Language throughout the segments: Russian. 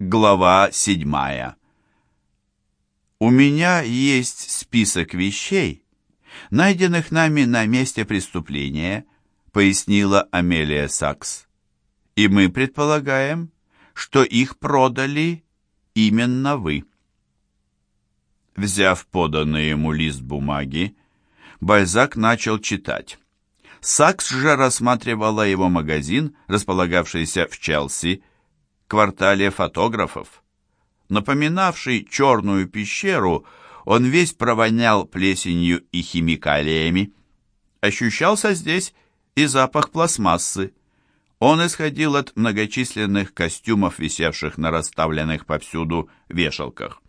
Глава седьмая. У меня есть список вещей, найденных нами на месте преступления, пояснила Амелия Сакс. И мы предполагаем, что их продали именно вы. Взяв поданный ему лист бумаги, Бальзак начал читать. Сакс же рассматривала его магазин, располагавшийся в Челси, квартале фотографов. Напоминавший черную пещеру, он весь провонял плесенью и химикалиями. Ощущался здесь и запах пластмассы. Он исходил от многочисленных костюмов, висевших на расставленных повсюду вешалках.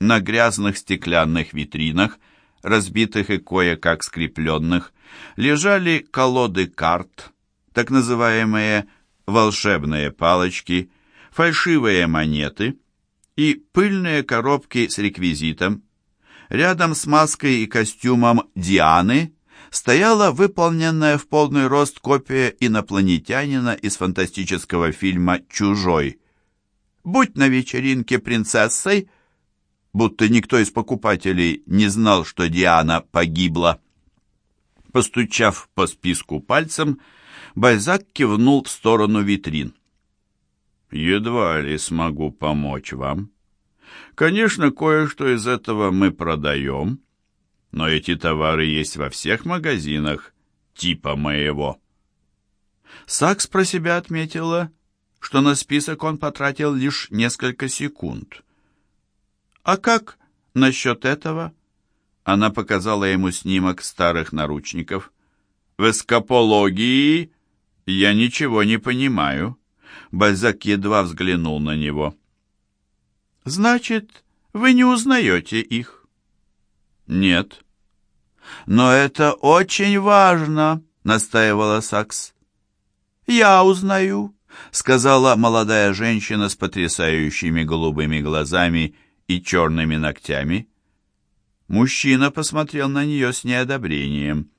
На грязных стеклянных витринах, разбитых и кое-как скрепленных, лежали колоды карт, так называемые «волшебные палочки», фальшивые монеты и пыльные коробки с реквизитом. Рядом с маской и костюмом Дианы стояла выполненная в полный рост копия инопланетянина из фантастического фильма «Чужой». Будь на вечеринке принцессой, будто никто из покупателей не знал, что Диана погибла. Постучав по списку пальцем, Бальзак кивнул в сторону витрин. «Едва ли смогу помочь вам. Конечно, кое-что из этого мы продаем, но эти товары есть во всех магазинах типа моего». Сакс про себя отметила, что на список он потратил лишь несколько секунд. «А как насчет этого?» Она показала ему снимок старых наручников. «В эскапологии я ничего не понимаю». Бальзак едва взглянул на него. «Значит, вы не узнаете их?» «Нет». «Но это очень важно», — настаивала Сакс. «Я узнаю», — сказала молодая женщина с потрясающими голубыми глазами и черными ногтями. Мужчина посмотрел на нее с неодобрением.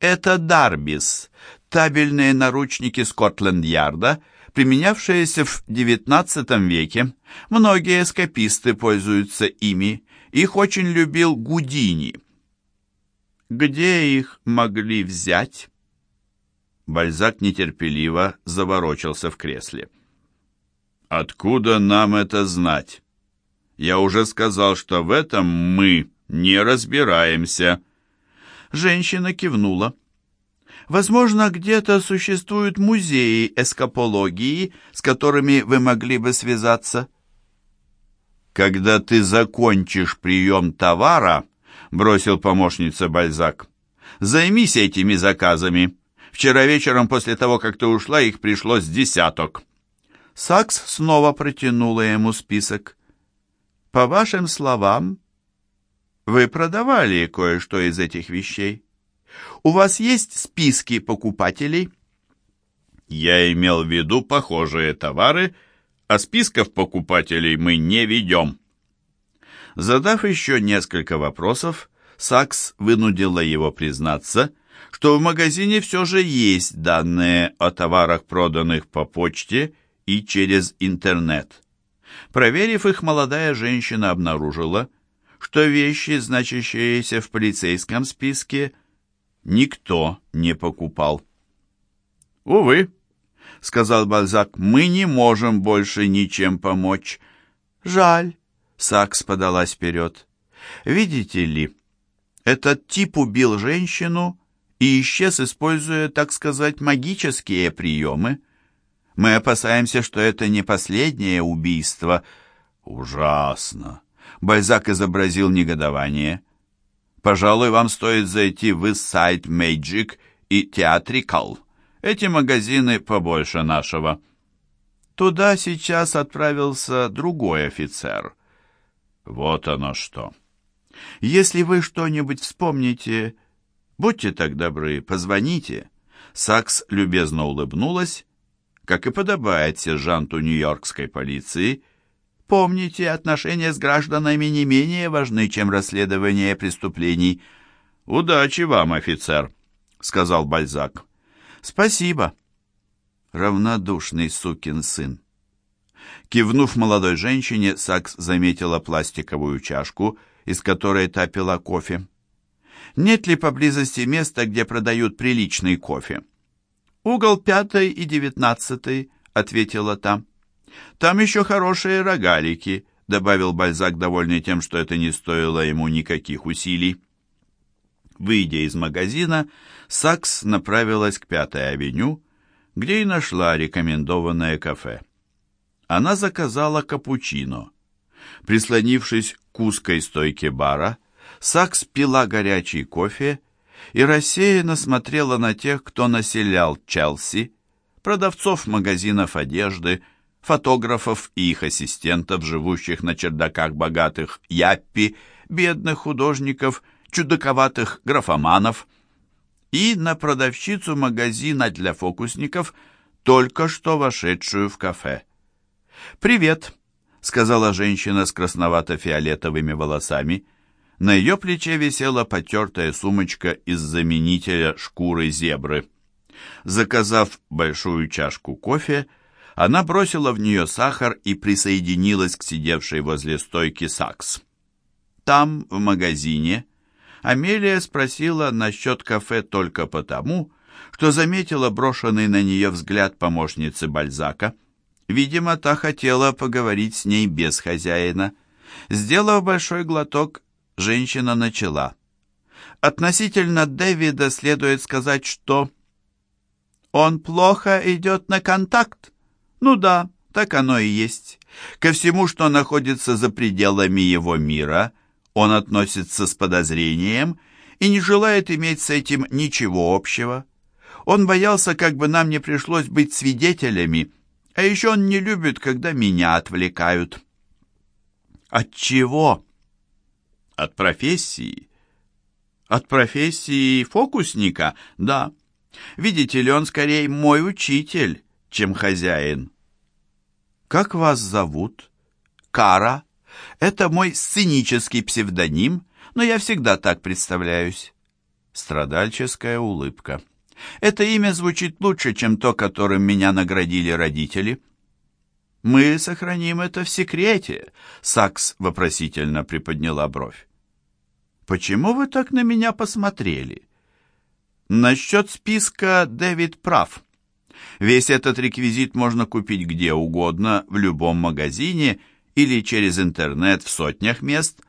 «Это Дарбис, табельные наручники Скотленд-Ярда, применявшиеся в XIX веке. Многие эскаписты пользуются ими. Их очень любил Гудини». «Где их могли взять?» Бальзак нетерпеливо заворочился в кресле. «Откуда нам это знать? Я уже сказал, что в этом мы не разбираемся». Женщина кивнула. «Возможно, где-то существуют музеи эскапологии, с которыми вы могли бы связаться». «Когда ты закончишь прием товара», — бросил помощница Бальзак, — «займись этими заказами. Вчера вечером, после того, как ты ушла, их пришло с десяток». Сакс снова протянула ему список. «По вашим словам, вы продавали кое-что из этих вещей. У вас есть списки покупателей? Я имел в виду похожие товары, а списков покупателей мы не ведем. Задав еще несколько вопросов, Сакс вынудила его признаться, что в магазине все же есть данные о товарах, проданных по почте и через интернет. Проверив их, молодая женщина обнаружила, что вещи, значащиеся в полицейском списке, никто не покупал. «Увы», — сказал Бальзак, — «мы не можем больше ничем помочь». «Жаль», — Сакс подалась вперед. «Видите ли, этот тип убил женщину и исчез, используя, так сказать, магические приемы. Мы опасаемся, что это не последнее убийство». «Ужасно», Бальзак изобразил негодование. «Пожалуй, вам стоит зайти в Side Magic и Theatrical. Эти магазины побольше нашего». Туда сейчас отправился другой офицер. Вот оно что. Если вы что-нибудь вспомните, будьте так добры, позвоните. Сакс любезно улыбнулась, как и подобает сержанту нью-йоркской полиции, Помните, отношения с гражданами не менее важны, чем расследование преступлений. Удачи вам, офицер, сказал Бальзак. Спасибо. Равнодушный сукин сын. Кивнув молодой женщине, Сакс заметила пластиковую чашку, из которой та пила кофе. «Нет ли поблизости места, где продают приличный кофе?» «Угол пятый и девятнадцатый», — ответила та. «Там еще хорошие рогалики», — добавил Бальзак, довольный тем, что это не стоило ему никаких усилий. Выйдя из магазина, Сакс направилась к Пятой авеню, где и нашла рекомендованное кафе. Она заказала капучино. Прислонившись к узкой стойке бара, Сакс пила горячий кофе и рассеянно смотрела на тех, кто населял Челси, продавцов магазинов одежды, фотографов и их ассистентов, живущих на чердаках богатых яппи, бедных художников, чудаковатых графоманов, и на продавщицу магазина для фокусников, только что вошедшую в кафе. «Привет», — сказала женщина с красновато-фиолетовыми волосами. На ее плече висела потертая сумочка из заменителя шкуры зебры. Заказав большую чашку кофе, она бросила в нее сахар и присоединилась к сидевшей возле стойки Сакс. Там, в магазине, Амелия спросила насчет кафе только потому, что заметила брошенный на нее взгляд помощницы Бальзака. Видимо, та хотела поговорить с ней без хозяина. Сделав большой глоток, женщина начала. Относительно Дэвида следует сказать, что... Он плохо идет на контакт. Ну да, так оно и есть. Ко всему, что находится за пределами его мира, он относится с подозрением и не желает иметь с этим ничего общего. Он боялся, как бы нам не пришлось быть свидетелями, а еще он не любит, когда меня отвлекают. От чего? От профессии. От профессии фокусника? Да. Видите ли, он скорее мой учитель, чем хозяин. «Как вас зовут?» «Кара. Это мой сценический псевдоним, но я всегда так представляюсь». Страдальческая улыбка. «Это имя звучит лучше, чем то, которым меня наградили родители». «Мы сохраним это в секрете», — Сакс вопросительно приподняла бровь. «Почему вы так на меня посмотрели?» «Насчет списка Дэвид прав. Весь этот реквизит можно купить где угодно, в любом магазине или через интернет в сотнях мест.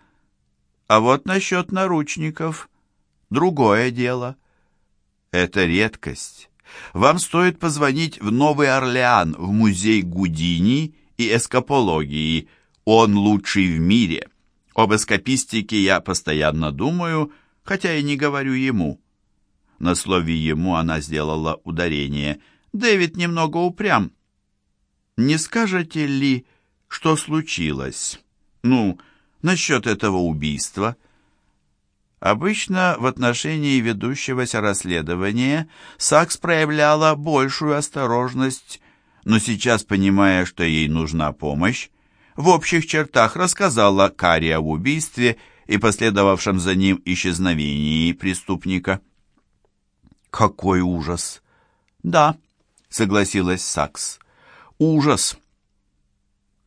А вот насчет наручников – другое дело. Это редкость. Вам стоит позвонить в Новый Орлеан, в музей Гудини и эскапологии. Он лучший в мире. Об эскапистике я постоянно думаю, хотя и не говорю ему. На слове «ему» она сделала ударение – Дэвид немного упрям. Не скажете ли, что случилось? Ну, насчет этого убийства? Обычно в отношении ведущегося расследования Сакс проявляла большую осторожность, но сейчас, понимая, что ей нужна помощь, в общих чертах рассказала Карри об убийстве и последовавшем за ним исчезновении преступника. «Какой ужас!» «Да, согласилась Сакс. Ужас!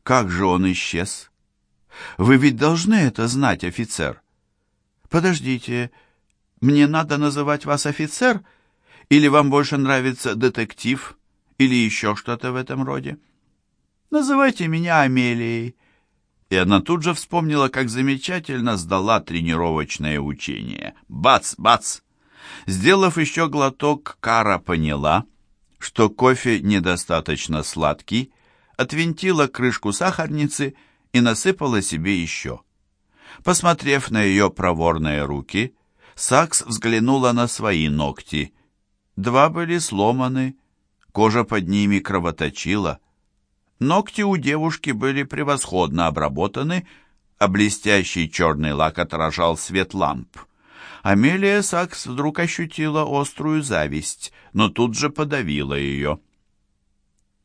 Как же он исчез? Вы ведь должны это знать, офицер. Подождите, мне надо называть вас офицер? Или вам больше нравится детектив? Или еще что-то в этом роде? Называйте меня Амелией. И она тут же вспомнила, как замечательно сдала тренировочное учение. Бац, бац! Сделав еще глоток, Кара поняла — что кофе недостаточно сладкий, отвинтила крышку сахарницы и насыпала себе еще. Посмотрев на ее проворные руки, Сакс взглянула на свои ногти. Два были сломаны, кожа под ними кровоточила. Ногти у девушки были превосходно обработаны, а блестящий черный лак отражал свет ламп. Амелия Сакс вдруг ощутила острую зависть, но тут же подавила ее.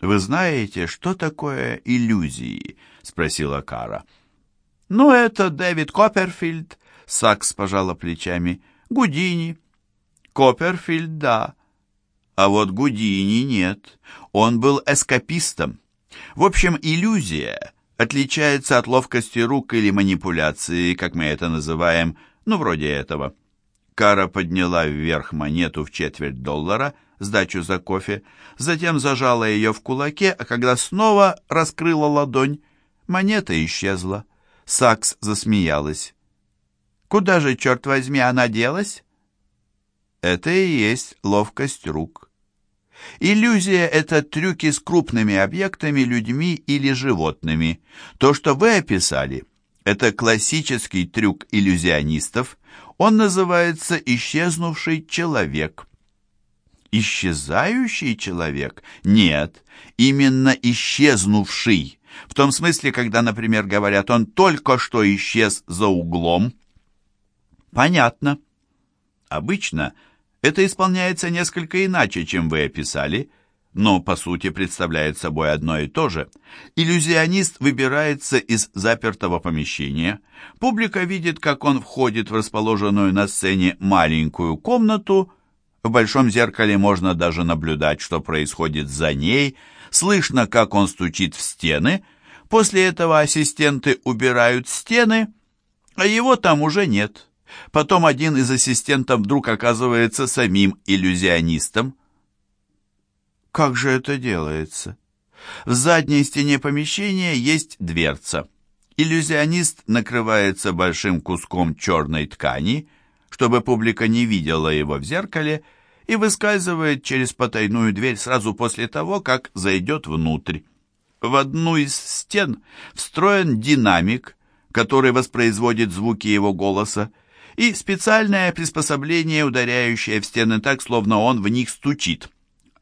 «Вы знаете, что такое иллюзии?» — спросила Кара. «Ну, это Дэвид Копперфильд», — Сакс пожала плечами. «Гудини». «Копперфильд, да. А вот Гудини нет. Он был эскапистом. В общем, иллюзия отличается от ловкости рук или манипуляции, как мы это называем, ну, вроде этого. Кара подняла вверх монету в четверть доллара, сдачу за кофе, затем зажала ее в кулаке, а когда снова раскрыла ладонь, монета исчезла. Сакс засмеялась. «Куда же, черт возьми, она делась?» Это и есть ловкость рук. Иллюзия — это трюки с крупными объектами, людьми или животными. То, что вы описали, это классический трюк иллюзионистов. Он называется «исчезнувший человек». Исчезающий человек? Нет, именно исчезнувший. В том смысле, когда, например, говорят, он только что исчез за углом. Понятно. Обычно – это исполняется несколько иначе, чем вы описали, но по сути представляет собой одно и то же. Иллюзионист выбирается из запертого помещения. Публика видит, как он входит в расположенную на сцене маленькую комнату. В большом зеркале можно даже наблюдать, что происходит за ней. Слышно, как он стучит в стены. После этого ассистенты убирают стены, а его там уже нет. Потом один из ассистентов вдруг оказывается самим иллюзионистом. Как же это делается? В задней стене помещения есть дверца. Иллюзионист накрывается большим куском черной ткани, чтобы публика не видела его в зеркале, и выскальзывает через потайную дверь сразу после того, как зайдет внутрь. В одну из стен встроен динамик, который воспроизводит звуки его голоса, и специальное приспособление, ударяющее в стены так, словно он в них стучит.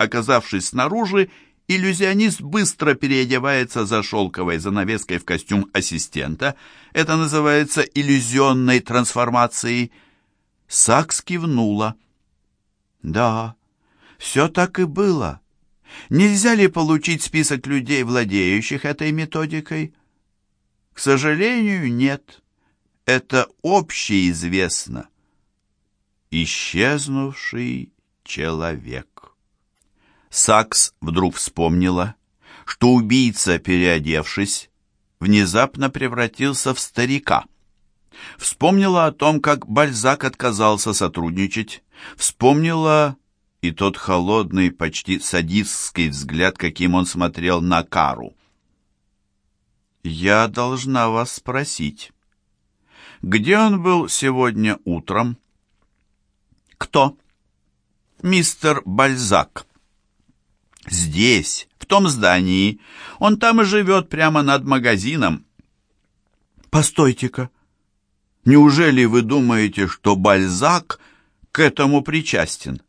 Оказавшись снаружи, иллюзионист быстро переодевается за шелковой занавеской в костюм ассистента. Это называется иллюзионной трансформацией. Сакс кивнула. «Да, все так и было. Нельзя ли получить список людей, владеющих этой методикой?» «К сожалению, нет» это общеизвестно. Исчезнувший человек. Сакс вдруг вспомнила, что убийца, переодевшись, внезапно превратился в старика. Вспомнила о том, как Бальзак отказался сотрудничать. Вспомнила и тот холодный, почти садистский взгляд, каким он смотрел на Кару. «Я должна вас спросить». Где он был сегодня утром? Кто? Мистер Бальзак. Здесь, в том здании. Он там и живет прямо над магазином. Постойте-ка. Неужели вы думаете, что Бальзак к этому причастен?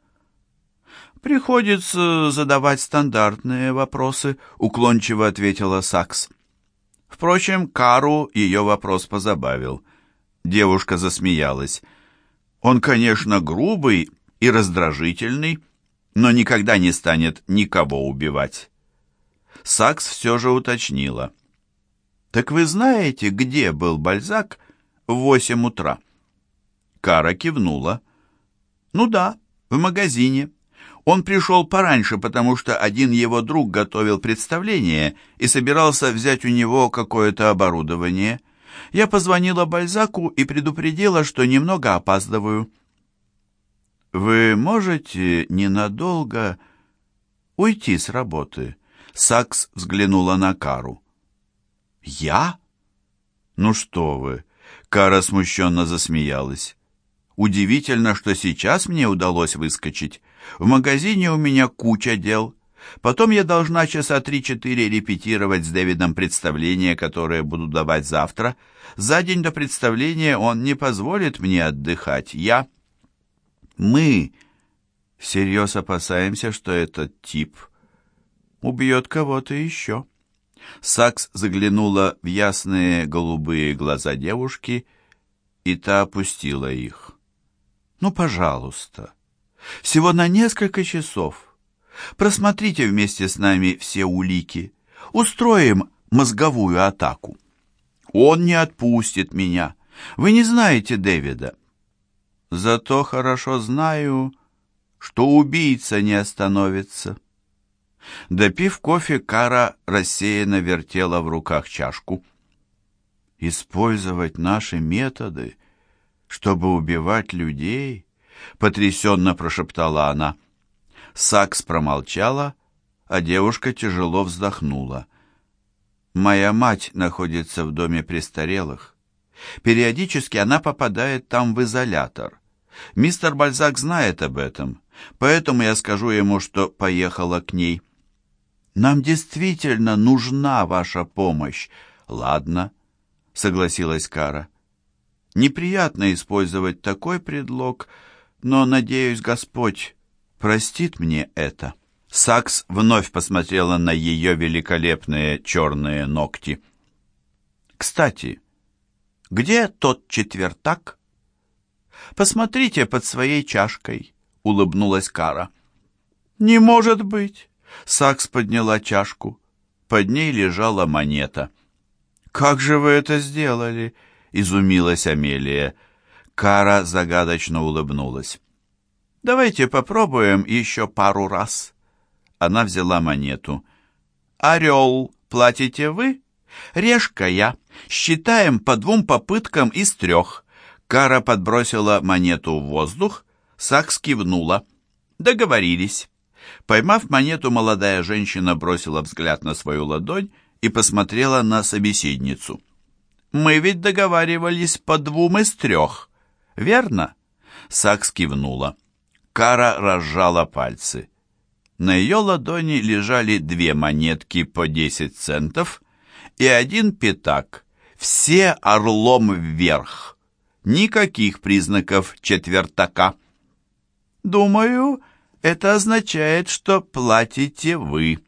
Приходится задавать стандартные вопросы, уклончиво ответила Сакс. Впрочем, Кару ее вопрос позабавил. Девушка засмеялась. Он, конечно, грубый и раздражительный, но никогда не станет никого убивать. Сакс все же уточнила. «Так вы знаете, где был Бальзак в восемь утра?» Кара кивнула. «Ну да, в магазине. Он пришел пораньше, потому что один его друг готовил представление и собирался взять у него какое-то оборудование». Я позвонила Бальзаку и предупредила, что немного опаздываю. «Вы можете ненадолго уйти с работы?» Сакс взглянула на Кару. «Я? Ну что вы!» Кара смущенно засмеялась. «Удивительно, что сейчас мне удалось выскочить. В магазине у меня куча дел. Потом я должна часа три-четыре репетировать с Дэвидом представление, которое буду давать завтра. За день до представления он не позволит мне отдыхать. Я... Мы всерьез опасаемся, что этот тип убьет кого-то еще. Сакс заглянула в ясные голубые глаза девушки, и та опустила их. «Ну, пожалуйста, всего на несколько часов». Просмотрите вместе с нами все улики. Устроим мозговую атаку. Он не отпустит меня. Вы не знаете Дэвида. Зато хорошо знаю, что убийца не остановится. Допив кофе, Кара рассеянно вертела в руках чашку. «Использовать наши методы, чтобы убивать людей?» — потрясенно прошептала она. Сакс промолчала, а девушка тяжело вздохнула. «Моя мать находится в доме престарелых. Периодически она попадает там в изолятор. Мистер Бальзак знает об этом, поэтому я скажу ему, что поехала к ней». Нам действительно нужна ваша помощь. Ладно, согласилась Кара. Неприятно использовать такой предлог, но, надеюсь, Господь простит мне это. Сакс вновь посмотрела на ее великолепные черные ногти. Кстати, где тот четвертак? Посмотрите под своей чашкой, улыбнулась Кара. Не может быть. Сакс подняла чашку. Под ней лежала монета. «Как же вы это сделали?» — изумилась Амелия. Кара загадочно улыбнулась. «Давайте попробуем еще пару раз». Она взяла монету. «Орел, платите вы?» «Решка я. Считаем по двум попыткам из трех». Кара подбросила монету в воздух. Сакс кивнула. «Договорились». Поймав монету, молодая женщина бросила взгляд на свою ладонь и посмотрела на собеседницу. «Мы ведь договаривались по двум из трех, верно?» Сакс кивнула. Кара разжала пальцы. На ее ладони лежали две монетки по десять центов и один пятак. Все орлом вверх. Никаких признаков четвертака. «Думаю, это означает, что платите вы.